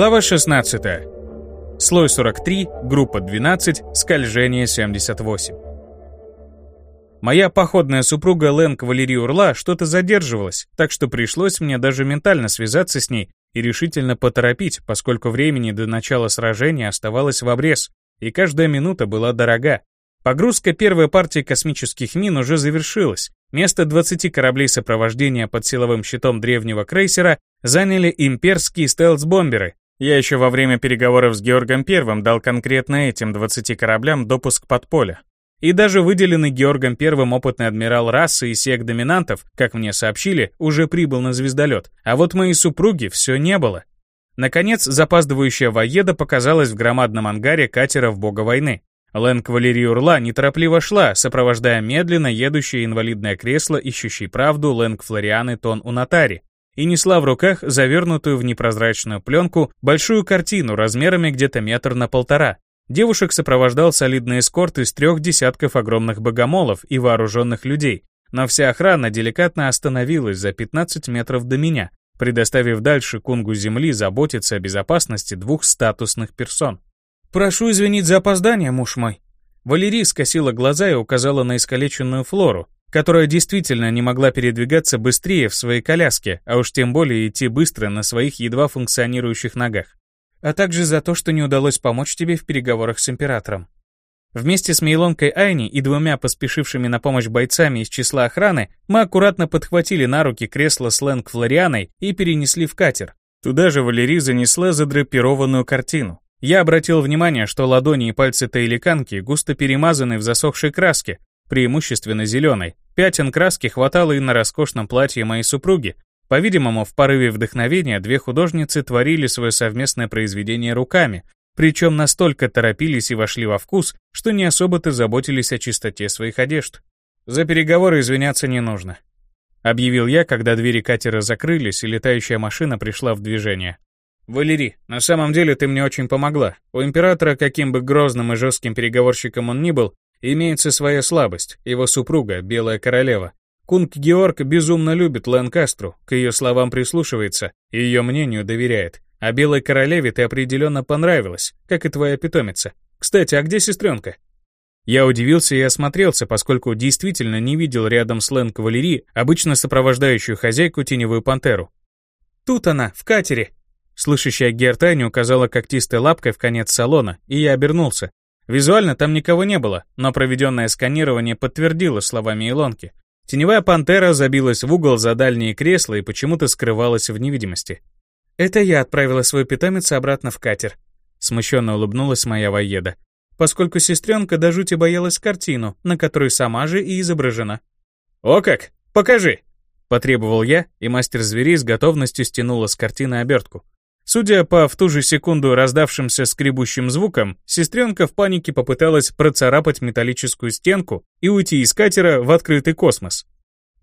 Глава 16. Слой 43, группа 12, скольжение 78. Моя походная супруга Лэнг Валерий Урла что-то задерживалась, так что пришлось мне даже ментально связаться с ней и решительно поторопить, поскольку времени до начала сражения оставалось в обрез, и каждая минута была дорога. Погрузка первой партии космических мин уже завершилась. Место 20 кораблей сопровождения под силовым щитом древнего крейсера заняли имперские стелс-бомберы. Я еще во время переговоров с Георгом Первым дал конкретно этим 20 кораблям допуск под поле. И даже выделенный Георгом Первым опытный адмирал расы и сек доминантов, как мне сообщили, уже прибыл на звездолет. А вот моей супруги все не было. Наконец, запаздывающая воеда показалась в громадном ангаре катера в бога войны. Лэнг Валерий Урла неторопливо шла, сопровождая медленно едущее инвалидное кресло, ищущий правду Лэнг Флорианы Тон Унатари, и несла в руках завернутую в непрозрачную пленку большую картину размерами где-то метр на полтора. Девушек сопровождал солидный эскорт из трех десятков огромных богомолов и вооруженных людей, но вся охрана деликатно остановилась за 15 метров до меня, предоставив дальше кунгу земли заботиться о безопасности двух статусных персон. «Прошу извинить за опоздание, муж мой». Валерий скосила глаза и указала на искалеченную Флору, которая действительно не могла передвигаться быстрее в своей коляске, а уж тем более идти быстро на своих едва функционирующих ногах. А также за то, что не удалось помочь тебе в переговорах с императором. Вместе с Мейлонкой Айни и двумя поспешившими на помощь бойцами из числа охраны мы аккуратно подхватили на руки кресло с Лэнг Флорианой и перенесли в катер. Туда же Валерий занесла задрапированную картину. Я обратил внимание, что ладони и пальцы таиликанки густо перемазаны в засохшей краске, преимущественно зеленой. Пятен краски хватало и на роскошном платье моей супруги. По-видимому, в порыве вдохновения две художницы творили свое совместное произведение руками, причем настолько торопились и вошли во вкус, что не особо-то заботились о чистоте своих одежд. За переговоры извиняться не нужно. Объявил я, когда двери катера закрылись и летающая машина пришла в движение. «Валерий, на самом деле ты мне очень помогла. У императора, каким бы грозным и жестким переговорщиком он ни был, имеется своя слабость, его супруга, Белая Королева. Кунг Георг безумно любит Ланкастру, к ее словам прислушивается и ее мнению доверяет. А Белой Королеве ты определенно понравилась, как и твоя питомица. Кстати, а где сестренка?» Я удивился и осмотрелся, поскольку действительно не видел рядом с Лэн Кавалерии, обычно сопровождающую хозяйку теневую пантеру. «Тут она, в катере», Слышащая Гертани указала когтистой лапкой в конец салона, и я обернулся. Визуально там никого не было, но проведенное сканирование подтвердило словами Илонки. Теневая пантера забилась в угол за дальние кресла и почему-то скрывалась в невидимости. «Это я отправила свою питомицу обратно в катер», — смущенно улыбнулась моя воеда, поскольку сестренка до жути боялась картину, на которой сама же и изображена. «О как! Покажи!» — потребовал я, и мастер зверей с готовностью стянула с картины обертку. Судя по в ту же секунду раздавшимся скребущим звукам, сестренка в панике попыталась процарапать металлическую стенку и уйти из катера в открытый космос.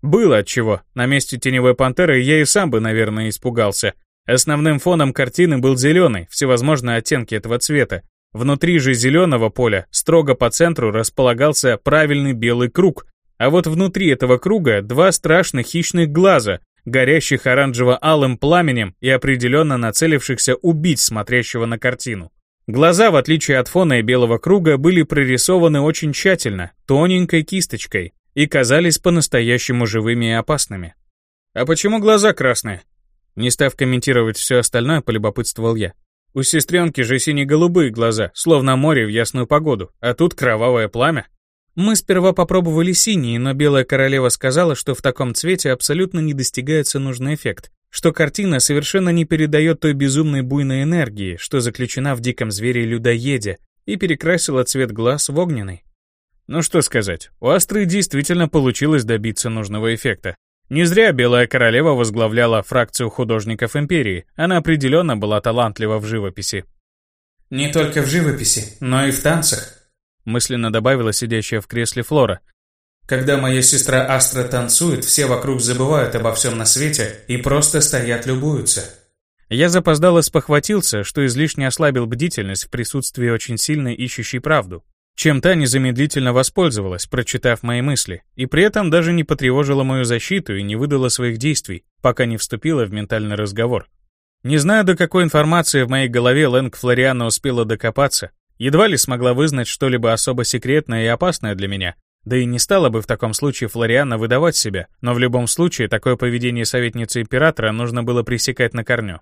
Было отчего. На месте теневой пантеры я и сам бы, наверное, испугался. Основным фоном картины был зеленый, всевозможные оттенки этого цвета. Внутри же зеленого поля, строго по центру, располагался правильный белый круг, а вот внутри этого круга два страшных хищных глаза, горящих оранжево-алым пламенем и определенно нацелившихся убить смотрящего на картину. Глаза, в отличие от фона и белого круга, были прорисованы очень тщательно, тоненькой кисточкой, и казались по-настоящему живыми и опасными. «А почему глаза красные?» Не став комментировать все остальное, полюбопытствовал я. «У сестренки же сине-голубые глаза, словно море в ясную погоду, а тут кровавое пламя». Мы сперва попробовали синий, но Белая Королева сказала, что в таком цвете абсолютно не достигается нужный эффект, что картина совершенно не передает той безумной буйной энергии, что заключена в диком звере-людоеде, и перекрасила цвет глаз в огненный. Ну что сказать, у Астры действительно получилось добиться нужного эффекта. Не зря Белая Королева возглавляла фракцию художников Империи, она определенно была талантлива в живописи. Не только в живописи, но и в танцах мысленно добавила сидящая в кресле Флора. Когда моя сестра Астра танцует, все вокруг забывают обо всем на свете и просто стоят любуются. Я запоздало спохватился, что излишне ослабил бдительность в присутствии очень сильной ищущей правду, чем та незамедлительно воспользовалась, прочитав мои мысли, и при этом даже не потревожила мою защиту и не выдала своих действий, пока не вступила в ментальный разговор. Не знаю, до какой информации в моей голове Лэнг Флориана успела докопаться. Едва ли смогла вызнать что-либо особо секретное и опасное для меня. Да и не стала бы в таком случае Флориана выдавать себя, но в любом случае такое поведение советницы императора нужно было пресекать на корню.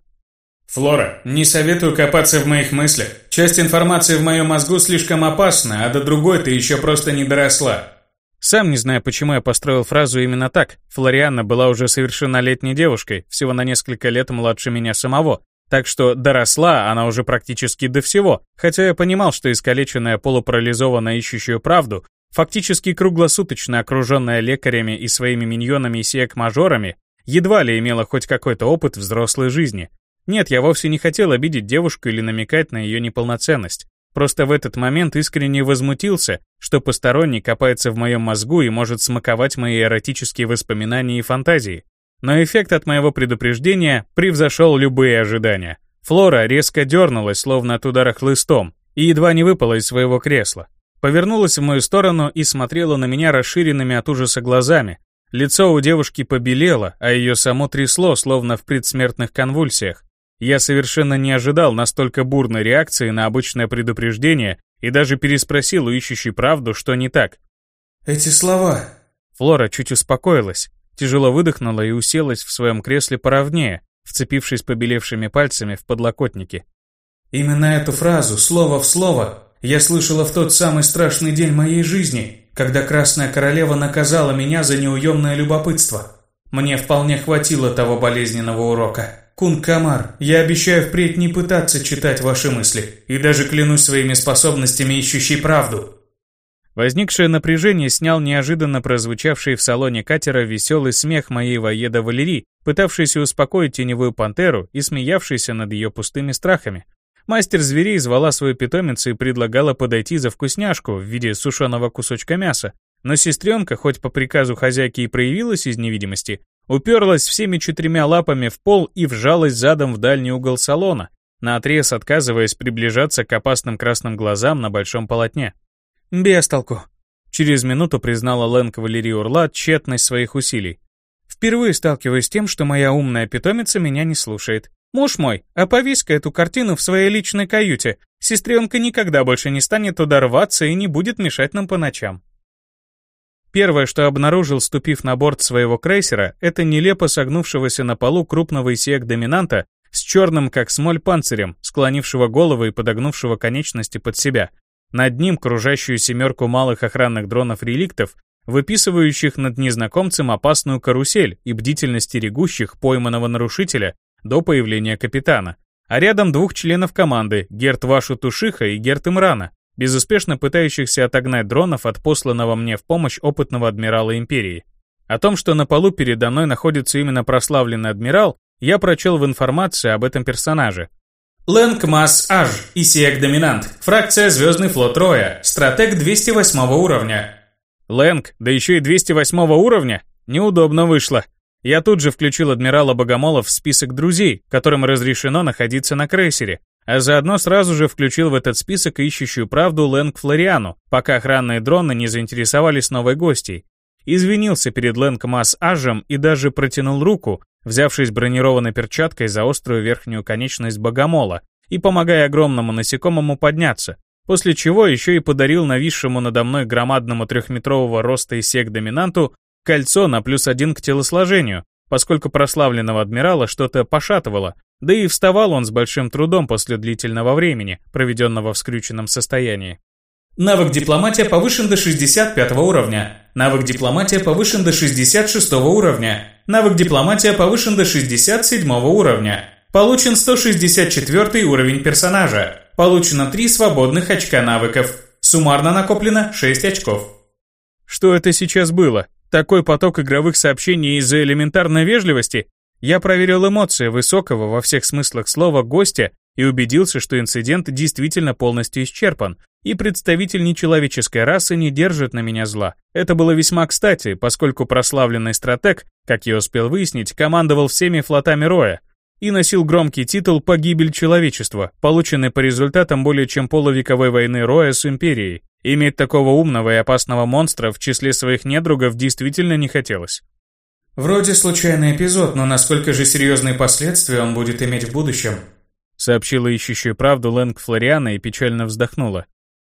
«Флора, не советую копаться в моих мыслях. Часть информации в моем мозгу слишком опасна, а до другой ты еще просто не доросла». Сам не знаю, почему я построил фразу именно так. Флорианна была уже совершеннолетней девушкой, всего на несколько лет младше меня самого. Так что доросла она уже практически до всего, хотя я понимал, что искалеченная полупарализованная ищущая правду, фактически круглосуточно окруженная лекарями и своими миньонами и сек-мажорами, едва ли имела хоть какой-то опыт взрослой жизни. Нет, я вовсе не хотел обидеть девушку или намекать на ее неполноценность. Просто в этот момент искренне возмутился, что посторонний копается в моем мозгу и может смаковать мои эротические воспоминания и фантазии. Но эффект от моего предупреждения превзошел любые ожидания. Флора резко дернулась, словно от удара хлыстом, и едва не выпала из своего кресла. Повернулась в мою сторону и смотрела на меня расширенными от ужаса глазами. Лицо у девушки побелело, а ее само трясло, словно в предсмертных конвульсиях. Я совершенно не ожидал настолько бурной реакции на обычное предупреждение и даже переспросил у ищущей правду, что не так. «Эти слова...» Флора чуть успокоилась, тяжело выдохнула и уселась в своем кресле поровнее, вцепившись побелевшими пальцами в подлокотники. «Именно эту фразу, слово в слово, я слышала в тот самый страшный день моей жизни, когда Красная Королева наказала меня за неуемное любопытство. Мне вполне хватило того болезненного урока». Кун Камар, я обещаю впредь не пытаться читать ваши мысли, и даже клянусь своими способностями, ищущей правду». Возникшее напряжение снял неожиданно прозвучавший в салоне катера веселый смех моей воеда Валерии, пытавшийся успокоить теневую пантеру и смеявшийся над ее пустыми страхами. Мастер зверей звала свою питомицу и предлагала подойти за вкусняшку в виде сушеного кусочка мяса, но сестренка, хоть по приказу хозяйки и проявилась из невидимости, уперлась всеми четырьмя лапами в пол и вжалась задом в дальний угол салона, наотрез отказываясь приближаться к опасным красным глазам на большом полотне. «Без толку», — через минуту признала Лэнг Валерий Урла тщетность своих усилий. «Впервые сталкиваюсь с тем, что моя умная питомица меня не слушает. Муж мой, оповесь-ка эту картину в своей личной каюте. Сестренка никогда больше не станет туда рваться и не будет мешать нам по ночам». Первое, что обнаружил, ступив на борт своего крейсера, это нелепо согнувшегося на полу крупного исек-доминанта с черным, как смоль, панцирем, склонившего голову и подогнувшего конечности под себя. Над ним кружащую семерку малых охранных дронов-реликтов, выписывающих над незнакомцем опасную карусель и бдительно стерегущих пойманного нарушителя до появления капитана. А рядом двух членов команды, Герт Вашу Тушиха и Герт Имрана, безуспешно пытающихся отогнать дронов от посланного мне в помощь опытного адмирала Империи. О том, что на полу передо мной находится именно прославленный адмирал, я прочел в информации об этом персонаже. Лэнг Масс Аж, Исиек Доминант, фракция Звездный флот Роя, стратег 208 уровня. Лэнг, да еще и 208 уровня? Неудобно вышло. Я тут же включил адмирала Богомолов в список друзей, которым разрешено находиться на крейсере, а заодно сразу же включил в этот список ищущую правду Лэнг Флориану, пока охранные дроны не заинтересовались новой гостьей. Извинился перед Лэнг Масс Ажем и даже протянул руку, взявшись бронированной перчаткой за острую верхнюю конечность богомола и помогая огромному насекомому подняться, после чего еще и подарил нависшему надо мной громадному трехметрового роста и сек-доминанту кольцо на плюс один к телосложению, поскольку прославленного адмирала что-то пошатывало, да и вставал он с большим трудом после длительного времени, проведенного в скрюченном состоянии. Навык дипломатия повышен до 65 уровня. Навык дипломатия повышен до 66 уровня. Навык дипломатия повышен до 67 уровня. Получен 164 уровень персонажа. Получено 3 свободных очка навыков. Суммарно накоплено 6 очков. Что это сейчас было? Такой поток игровых сообщений из-за элементарной вежливости? Я проверил эмоции высокого во всех смыслах слова гостя и убедился, что инцидент действительно полностью исчерпан, и представитель нечеловеческой расы не держит на меня зла. Это было весьма кстати, поскольку прославленный стратег, как я успел выяснить, командовал всеми флотами Роя и носил громкий титул «Погибель человечества», полученный по результатам более чем полувековой войны Роя с Империей. Иметь такого умного и опасного монстра в числе своих недругов действительно не хотелось. Вроде случайный эпизод, но насколько же серьезные последствия он будет иметь в будущем? Сообщила ищущую правду Лэнг Флориана и печально вздохнула.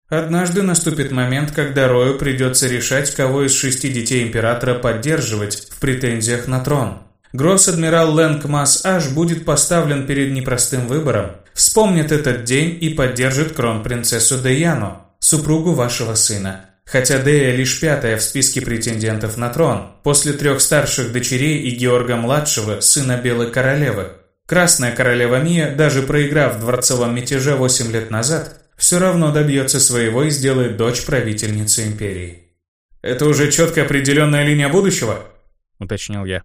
Однажды наступит момент, когда Рою придется решать, кого из шести детей Императора поддерживать в претензиях на трон. Гросс-адмирал Лэнг Масс Аш будет поставлен перед непростым выбором. Вспомнит этот день и поддержит кронпринцессу Деяну, супругу вашего сына. Хотя Дея лишь пятая в списке претендентов на трон, после трех старших дочерей и Георга-младшего, сына Белой Королевы. Красная Королева Мия, даже проиграв в дворцовом мятеже 8 лет назад, все равно добьется своего и сделает дочь правительницей империи. «Это уже четко определенная линия будущего?» – уточнил я.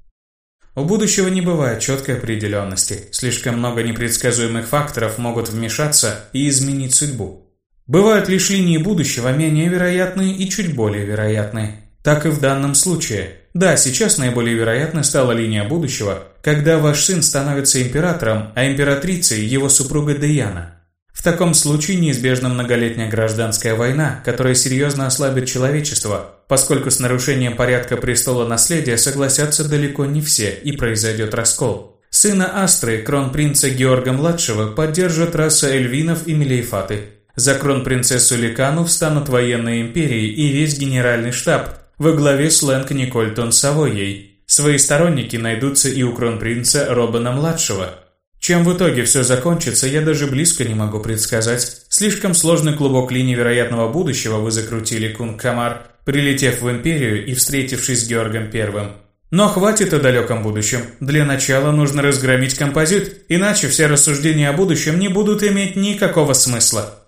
У будущего не бывает четкой определенности. Слишком много непредсказуемых факторов могут вмешаться и изменить судьбу. Бывают лишь линии будущего менее вероятные и чуть более вероятные. Так и в данном случае. Да, сейчас наиболее вероятной стала линия будущего, когда ваш сын становится императором, а императрицей его супруга Деяна. В таком случае неизбежна многолетняя гражданская война, которая серьезно ослабит человечество, поскольку с нарушением порядка престола наследия согласятся далеко не все и произойдет раскол. Сына Астры, кронпринца Георга-младшего, поддержат раса эльвинов и мелейфаты. За кронпринцессу Ликану встанут военные империи и весь генеральный штаб, во главе с Лэнг Никольтон Савойей. Свои сторонники найдутся и у кронпринца Робана-младшего – чем в итоге все закончится, я даже близко не могу предсказать. Слишком сложный клубок линий вероятного будущего вы закрутили, Кунг Камар, прилетев в Империю и встретившись с Георгом Первым. Но хватит о далеком будущем. Для начала нужно разгромить композит, иначе все рассуждения о будущем не будут иметь никакого смысла.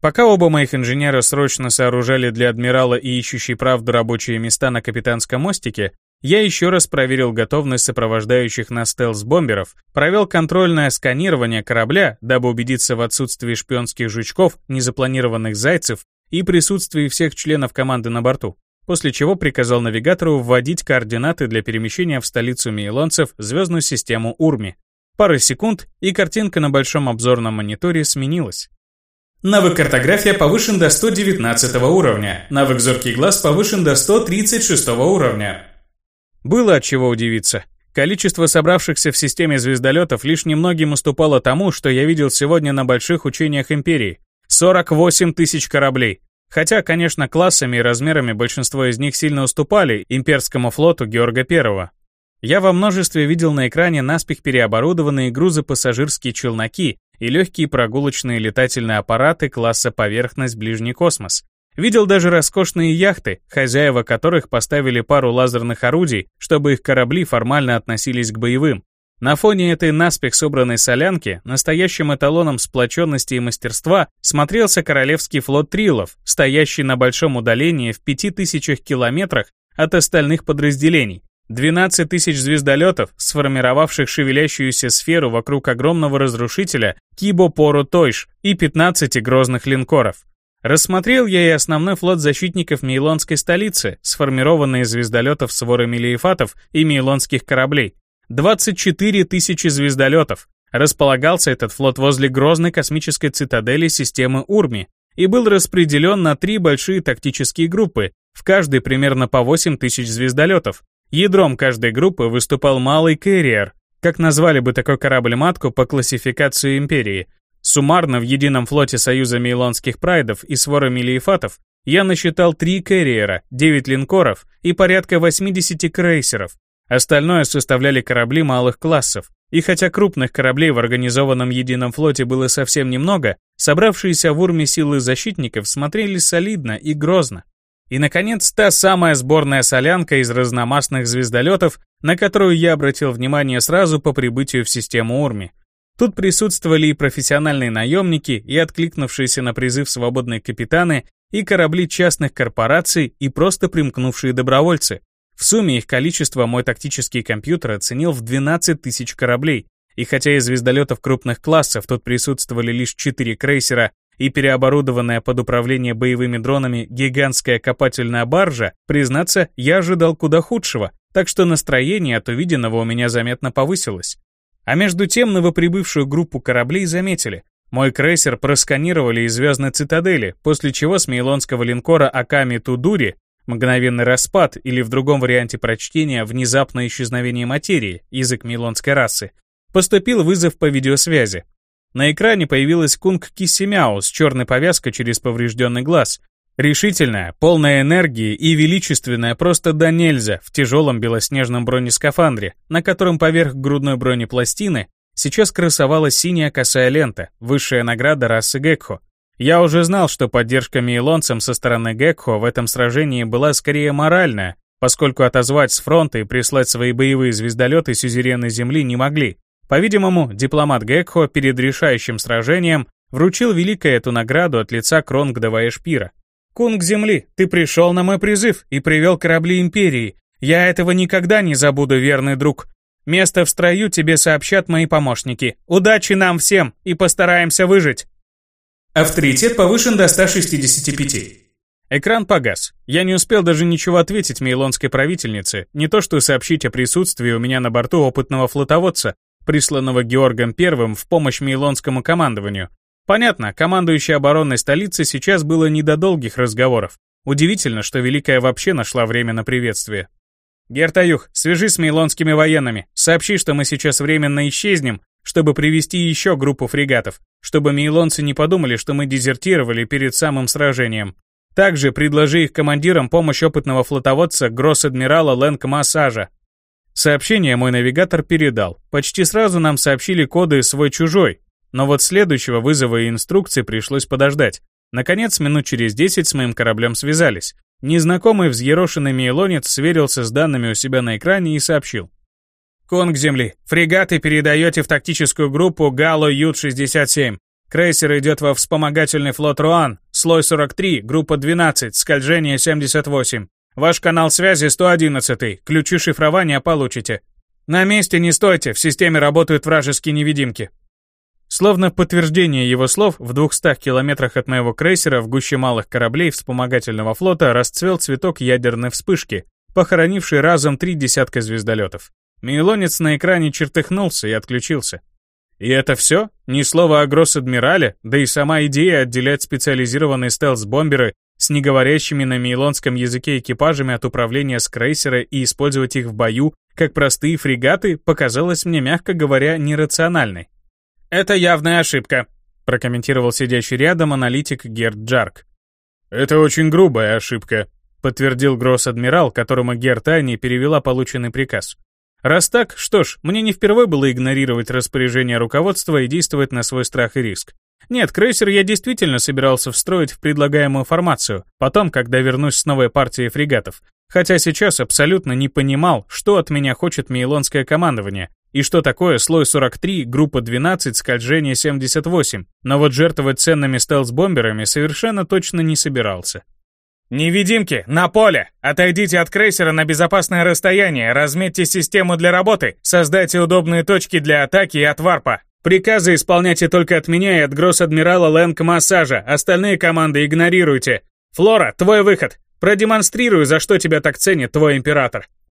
Пока оба моих инженера срочно сооружали для адмирала и ищущей правду рабочие места на капитанском мостике, я еще раз проверил готовность сопровождающих нас стелс-бомберов, провел контрольное сканирование корабля, дабы убедиться в отсутствии шпионских жучков, незапланированных зайцев и присутствии всех членов команды на борту, после чего приказал навигатору вводить координаты для перемещения в столицу мейлонцев звездную систему Урми. Пара секунд, и картинка на большом обзорном мониторе сменилась. Навык картография повышен до 119 уровня. Навык зоркий глаз повышен до 136 уровня. Было от чего удивиться. Количество собравшихся в системе звездолетов лишь немногим уступало тому, что я видел сегодня на больших учениях Империи. 48 тысяч кораблей. Хотя, конечно, классами и размерами большинство из них сильно уступали имперскому флоту Георга I. Я во множестве видел на экране наспех переоборудованные грузопассажирские челноки и легкие прогулочные летательные аппараты класса поверхность ближний космос, Видел даже роскошные яхты, хозяева которых поставили пару лазерных орудий, чтобы их корабли формально относились к боевым. На фоне этой наспех собранной солянки, настоящим эталоном сплоченности и мастерства, смотрелся Королевский флот Трилов, стоящий на большом удалении в пяти тысячах километрах от остальных подразделений. 12 тысяч звездолетов, сформировавших шевелящуюся сферу вокруг огромного разрушителя Кибо Пору Тойш и 15 грозных линкоров. Рассмотрел я и основной флот защитников Мейлонской столицы, сформированный из звездолетов своры мелиефатов и мейлонских кораблей. 24 тысячи звездолетов. Располагался этот флот возле грозной космической цитадели системы Урми и был распределен на три большие тактические группы, в каждой примерно по 8 тысяч звездолетов. Ядром каждой группы выступал малый Кэрриер, как назвали бы такой корабль-матку по классификации Империи – Суммарно в едином флоте Союза Мейлонских Прайдов и свора Мелиефатов я насчитал три кэрриера, 9 линкоров и порядка 80 крейсеров. Остальное составляли корабли малых классов. И хотя крупных кораблей в организованном едином флоте было совсем немного, собравшиеся в Урме силы защитников смотрелись солидно и грозно. И, наконец, та самая сборная солянка из разномастных звездолетов, на которую я обратил внимание сразу по прибытию в систему Урми. Тут присутствовали и профессиональные наемники, и откликнувшиеся на призыв свободные капитаны, и корабли частных корпораций, и просто примкнувшие добровольцы. В сумме их количество мой тактический компьютер оценил в 12 тысяч кораблей, и хотя из звездолетов крупных классов тут присутствовали лишь 4 крейсера и переоборудованная под управление боевыми дронами гигантская копательная баржа, признаться, я ожидал куда худшего, так что настроение от увиденного у меня заметно повысилось. А между тем новоприбывшую группу кораблей заметили. Мой крейсер просканировали из звездной цитадели, после чего с мейлонского линкора Аками Тудури мгновенный распад или в другом варианте прочтения внезапное исчезновение материи, язык мейлонской расы, поступил вызов по видеосвязи. На экране появилась Кунг Кисимяо с черной повязкой через поврежденный глаз. Решительная, полная энергии и величественная просто до нельзя в тяжелом белоснежном бронескафандре, на котором поверх грудной бронепластины сейчас красовалась синяя косая лента, высшая награда расы Гекхо. Я уже знал, что поддержка мейлонцам со стороны Гекхо в этом сражении была скорее моральная, поскольку отозвать с фронта и прислать свои боевые звездолеты сюзеренной Земли не могли. По-видимому, дипломат Гекхо перед решающим сражением вручил Великой эту награду от лица Кронгдова Эшпира. «Кунг Земли, ты пришел на мой призыв и привел корабли Империи. Я этого никогда не забуду, верный друг. Место в строю тебе сообщат мои помощники. Удачи нам всем и постараемся выжить!» Авторитет повышен до 165. Экран погас. Я не успел даже ничего ответить мейлонской правительнице, не то что сообщить о присутствии у меня на борту опытного флотоводца, присланного Георгом I в помощь Мейлонскому командованию. Понятно, командующей оборонной столицы сейчас было не до долгих разговоров. Удивительно, что Великая вообще нашла время на приветствие. «Гертаюх, свяжись с мейлонскими военными, сообщи, что мы сейчас временно исчезнем, чтобы привести еще группу фрегатов, чтобы мейлонцы не подумали, что мы дезертировали перед самым сражением. Также предложи их командирам помощь опытного флотоводца гросс-адмирала Лэнг Массажа, Сообщение мой навигатор передал. Почти сразу нам сообщили коды свой-чужой. Но вот следующего вызова и инструкции пришлось подождать. Наконец, минут через 10 с моим кораблем связались. Незнакомый взъерошенный мейлонец сверился с данными у себя на экране и сообщил. «Конг Земли, фрегаты передаете в тактическую группу Гало Ют-67. Крейсер идет во вспомогательный флот Руан, слой 43, группа 12, скольжение 78. Ваш канал связи 111, ключи шифрования получите. На месте не стойте, в системе работают вражеские невидимки. Словно в подтверждение его слов, в 200 километрах от моего крейсера в гуще малых кораблей вспомогательного флота расцвел цветок ядерной вспышки, похоронивший разом три десятка звездолетов. Мейлонец на экране чертыхнулся и отключился. И это все? Ни слова о Гросс-Адмирале, да и сама идея отделять специализированные стелс-бомберы с неговорящими на мейлонском языке экипажами от управления с крейсера и использовать их в бою, как простые фрегаты, показалась мне, мягко говоря, нерациональной. «Это явная ошибка», — прокомментировал сидящий рядом аналитик Герд Джарк. «Это очень грубая ошибка», — подтвердил гросс-адмирал, которому Герд Ани перевела полученный приказ. «Раз так, что ж, мне не впервые было игнорировать распоряжение руководства и действовать на свой страх и риск. Нет, крейсер я действительно собирался встроить в предлагаемую формацию, потом, когда вернусь с новой партией фрегатов. Хотя сейчас абсолютно не понимал, что от меня хочет мейлонское командование, и что такое слой 43, группа 12, скольжение 78, но вот жертвовать ценными стелс-бомберами совершенно точно не собирался. «Невидимки, на поле! Отойдите от крейсера на безопасное расстояние, разметьте систему для работы, создайте удобные точки для атаки и отварпа!» Приказы исполняйте только от меня и от гросс-адмирала Лэнг Массажа, остальные команды игнорируйте. Флора, твой выход. Продемонстрируй, за что тебя так ценит твой император.